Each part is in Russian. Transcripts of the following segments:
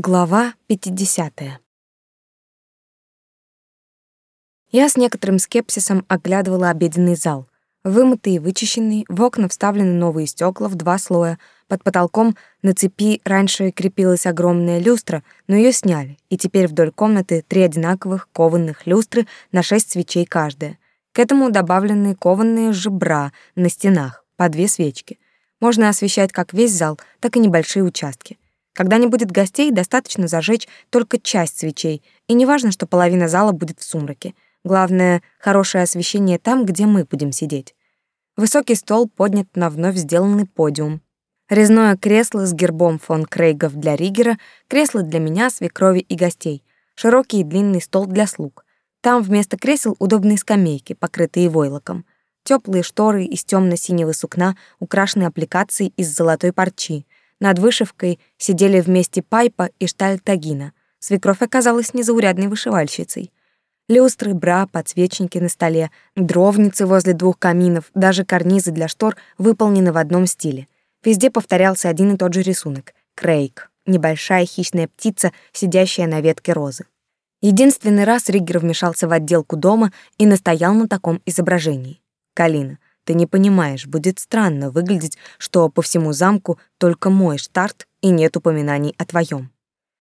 Глава 50. Я с некоторым скепсисом оглядывала обеденный зал. Вымытый и вычищенный, в окна вставлены новые стекла в два слоя. Под потолком на цепи раньше крепилась огромная люстра, но ее сняли, и теперь вдоль комнаты три одинаковых кованых люстры на шесть свечей каждая. К этому добавлены кованые жебра на стенах, по две свечки. Можно освещать как весь зал, так и небольшие участки — когда не будет гостей, достаточно зажечь только часть свечей, и неважно, что половина зала будет в сумраке. Главное — хорошее освещение там, где мы будем сидеть. Высокий стол поднят на вновь сделанный подиум. Резное кресло с гербом фон Крейгов для Ригера, кресло для меня, свекрови и гостей, широкий и длинный стол для слуг. Там вместо кресел удобные скамейки, покрытые войлоком. Теплые шторы из темно синего сукна, украшенные аппликацией из золотой парчи — над вышивкой сидели вместе Пайпа и Штальтагина. Свекровь оказалась незаурядной вышивальщицей. Люстры, бра, подсвечники на столе, дровницы возле двух каминов, даже карнизы для штор выполнены в одном стиле. Везде повторялся один и тот же рисунок — крейг, небольшая хищная птица, сидящая на ветке розы. Единственный раз Риггер вмешался в отделку дома и настоял на таком изображении. «Калина, ты не понимаешь, будет странно выглядеть, что по всему замку только мой штарт и нет упоминаний о твоем.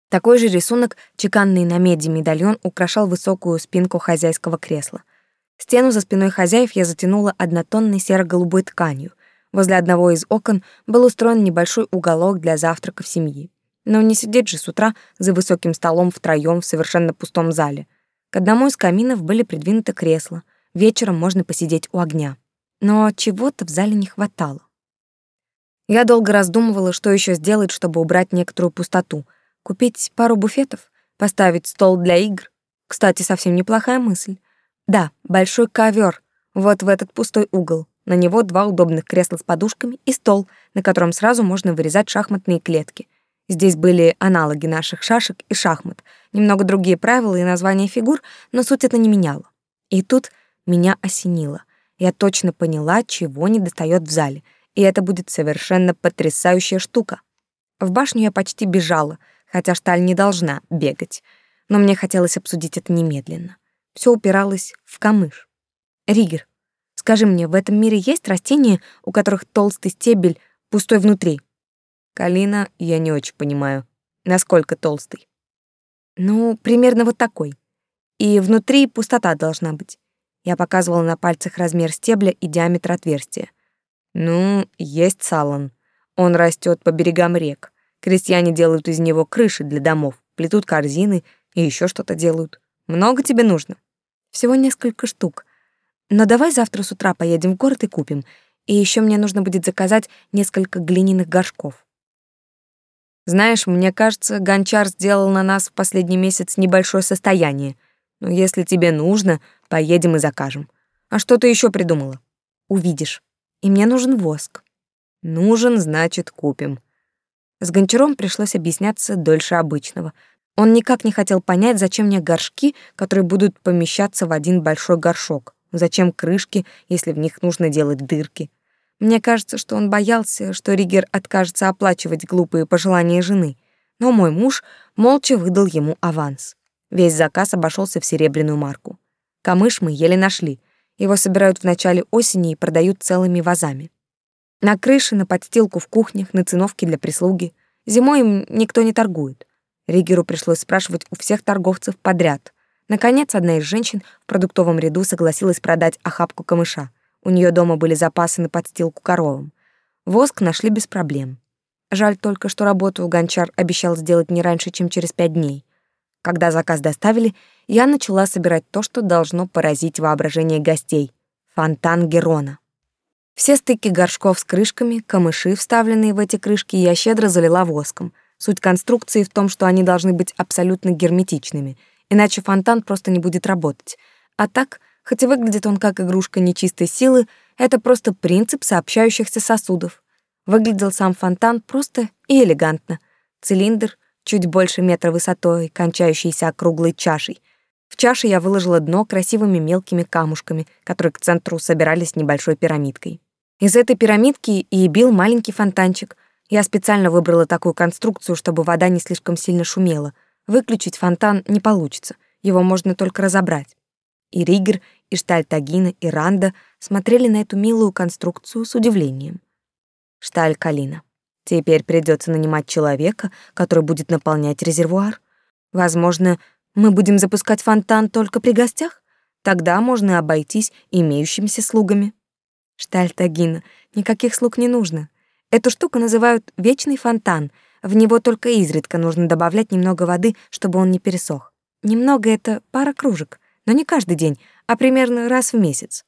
Такой же рисунок, чеканный на меди медальон, украшал высокую спинку хозяйского кресла. Стену за спиной хозяев я затянула однотонной серо-голубой тканью. Возле одного из окон был устроен небольшой уголок для завтраков семьи. Но не сидеть же с утра за высоким столом втроем в совершенно пустом зале. К одному из каминов были придвинуты кресла. Вечером можно посидеть у огня но чего-то в зале не хватало. Я долго раздумывала, что еще сделать, чтобы убрать некоторую пустоту. Купить пару буфетов, поставить стол для игр. Кстати, совсем неплохая мысль. Да, большой ковер, вот в этот пустой угол. На него два удобных кресла с подушками и стол, на котором сразу можно вырезать шахматные клетки. Здесь были аналоги наших шашек и шахмат, немного другие правила и названия фигур, но суть это не меняло. И тут меня осенило. Я точно поняла, чего не достает в зале, и это будет совершенно потрясающая штука. В башню я почти бежала, хотя Шталь не должна бегать, но мне хотелось обсудить это немедленно. Все упиралось в камыш. Ригер, скажи мне, в этом мире есть растения, у которых толстый стебель пустой внутри? Калина, я не очень понимаю, насколько толстый. Ну, примерно вот такой. И внутри пустота должна быть. Я показывала на пальцах размер стебля и диаметр отверстия. Ну, есть салон. Он растет по берегам рек. Крестьяне делают из него крыши для домов, плетут корзины и еще что-то делают. Много тебе нужно? Всего несколько штук. Но давай завтра с утра поедем в город и купим. И еще мне нужно будет заказать несколько глиняных горшков. Знаешь, мне кажется, гончар сделал на нас в последний месяц небольшое состояние. Но если тебе нужно, Поедем и закажем. А что ты еще придумала? Увидишь. И мне нужен воск. Нужен, значит, купим. С Гончаром пришлось объясняться дольше обычного. Он никак не хотел понять, зачем мне горшки, которые будут помещаться в один большой горшок. Зачем крышки, если в них нужно делать дырки? Мне кажется, что он боялся, что Ригер откажется оплачивать глупые пожелания жены. Но мой муж молча выдал ему аванс. Весь заказ обошелся в серебряную марку. Камыш мы еле нашли. Его собирают в начале осени и продают целыми вазами. На крыше, на подстилку в кухнях, на циновке для прислуги. Зимой им никто не торгует. Ригеру пришлось спрашивать у всех торговцев подряд. Наконец, одна из женщин в продуктовом ряду согласилась продать охапку камыша. У нее дома были запасы на подстилку коровам. Воск нашли без проблем. Жаль только, что работу гончар обещал сделать не раньше, чем через пять дней. Когда заказ доставили, я начала собирать то, что должно поразить воображение гостей — фонтан Герона. Все стыки горшков с крышками, камыши, вставленные в эти крышки, я щедро залила воском. Суть конструкции в том, что они должны быть абсолютно герметичными, иначе фонтан просто не будет работать. А так, хоть и выглядит он как игрушка нечистой силы, это просто принцип сообщающихся сосудов. Выглядел сам фонтан просто и элегантно. Цилиндр — чуть больше метра высотой, кончающейся округлой чашей. В чаше я выложила дно красивыми мелкими камушками, которые к центру собирались небольшой пирамидкой. Из этой пирамидки и бил маленький фонтанчик. Я специально выбрала такую конструкцию, чтобы вода не слишком сильно шумела. Выключить фонтан не получится, его можно только разобрать. И Ригер, и Штальтагина, и Ранда смотрели на эту милую конструкцию с удивлением. Шталь Калина. Теперь придется нанимать человека, который будет наполнять резервуар. Возможно, мы будем запускать фонтан только при гостях? Тогда можно обойтись имеющимися слугами. Штальтагина, никаких слуг не нужно. Эту штуку называют вечный фонтан. В него только изредка нужно добавлять немного воды, чтобы он не пересох. Немного — это пара кружек, но не каждый день, а примерно раз в месяц.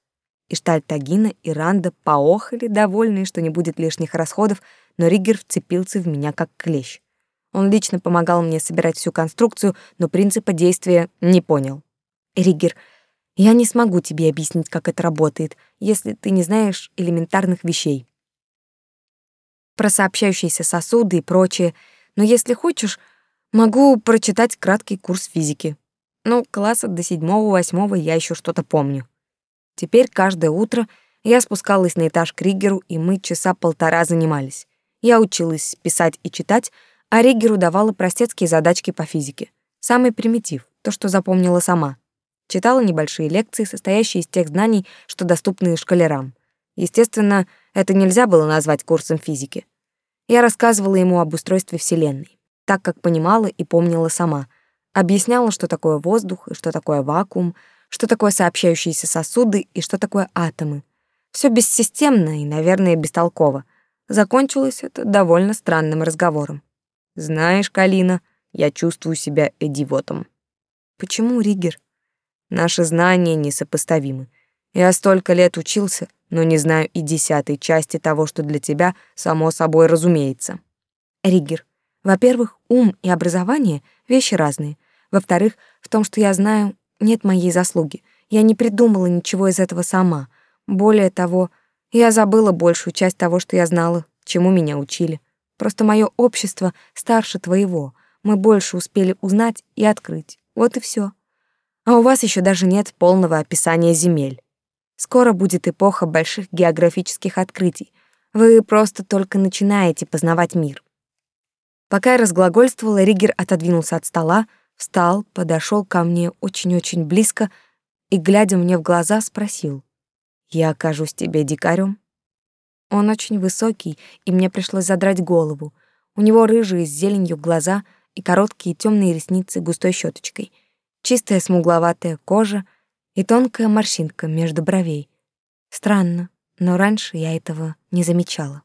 И Штальтагина и Ранда поохали, довольные, что не будет лишних расходов, но Риггер вцепился в меня как клещ. Он лично помогал мне собирать всю конструкцию, но принципа действия не понял. Риггер, я не смогу тебе объяснить, как это работает, если ты не знаешь элементарных вещей. Про сообщающиеся сосуды и прочее, но если хочешь, могу прочитать краткий курс физики. Ну, класса до седьмого-восьмого я еще что-то помню. Теперь каждое утро я спускалась на этаж к Ригеру, и мы часа полтора занимались. Я училась писать и читать, а Ригеру давала простецкие задачки по физике. Самый примитив, то, что запомнила сама. Читала небольшие лекции, состоящие из тех знаний, что доступны школярам. Естественно, это нельзя было назвать курсом физики. Я рассказывала ему об устройстве Вселенной, так как понимала и помнила сама. Объясняла, что такое воздух и что такое вакуум, что такое сообщающиеся сосуды и что такое атомы. Все бессистемно и, наверное, бестолково. Закончилось это довольно странным разговором. «Знаешь, Калина, я чувствую себя идиотом». «Почему, Ригер?» «Наши знания несопоставимы. Я столько лет учился, но не знаю и десятой части того, что для тебя само собой разумеется». «Ригер, во-первых, ум и образование — вещи разные. Во-вторых, в том, что я знаю, нет моей заслуги. Я не придумала ничего из этого сама. Более того, я забыла большую часть того, что я знала, чему меня учили. Просто мое общество старше твоего. Мы больше успели узнать и открыть. Вот и все. А у вас еще даже нет полного описания земель. Скоро будет эпоха больших географических открытий. Вы просто только начинаете познавать мир. Пока я разглагольствовала, Ригер отодвинулся от стола, встал, подошел ко мне очень-очень близко и, глядя мне в глаза, спросил, «Я окажусь тебе дикарем?» Он очень высокий, и мне пришлось задрать голову. У него рыжие с зеленью глаза и короткие темные ресницы густой щеточкой, чистая смугловатая кожа и тонкая морщинка между бровей. Странно, но раньше я этого не замечала.